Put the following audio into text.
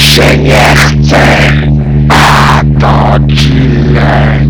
Się nie chce, a to źle.